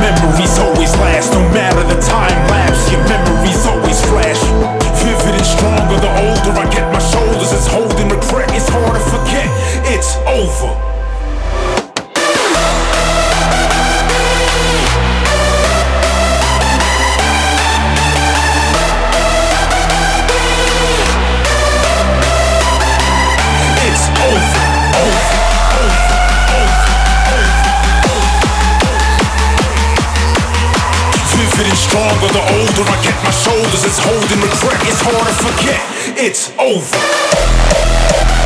Memories always last, no matter the time lapse. Your memories always flash. Vivid and stronger the older I get. stronger the older I get. My shoulders is holding regret. It's hard to forget. It's over.